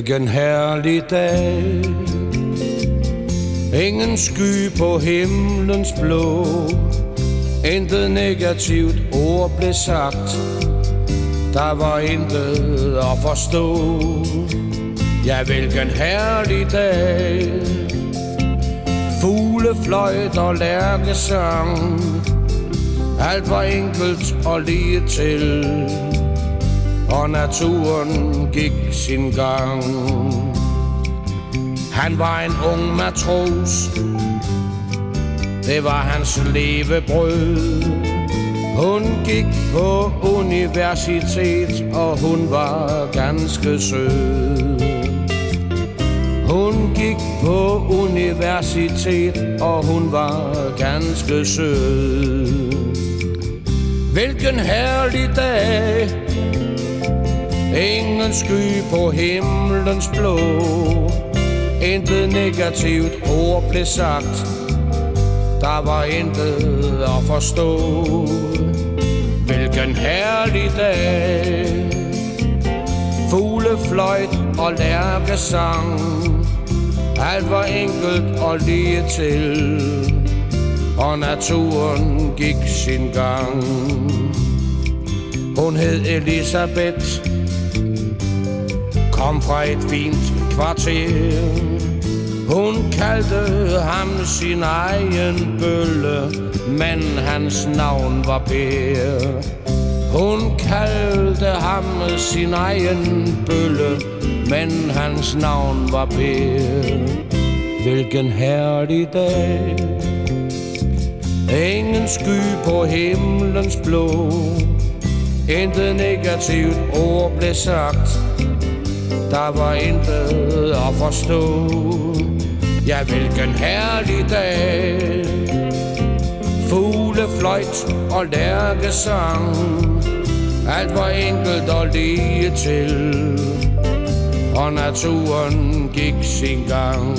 Hvilken herlig dag. Ingen sky på himlens blå. Intet negativt ord blev sagt. Der var intet at forstå. Ja, hvilken herlig dag. Fugle fløjt og lærkesang. Alt var enkelt og lige til. Og naturen gik sin gang. Han var en ung matros. Det var hans levebrød. Hun gik på universitet Og hun var ganske sød. Hun gik på universitet, og hun var ganske sød. Hvilken herlig dag Ingen sky på himlens blå. Intet negativt ord blev sagt. Der var intet at forstå. Hvilken herlig dag. Fuglefløjt og lærkesang. Alt var enkelt og lige til. Og naturen gik sin gang. Hun hed Elisabeth. Kom fra et fint kvarter. Hun kaldte ham sin egen bølle Men hans navn var Per. Hun kaldte ham sin egen bølle Men hans navn var Per. Hvilken herlig dag. Ingen sky på himlens blå. Intet negativt ord blev sagt. Der var intet at forstå. Ja, hvilken herlig dag. Fugle fløjt og lærkesang. Alt var enkelt og lige til. Og naturen gik sin gang.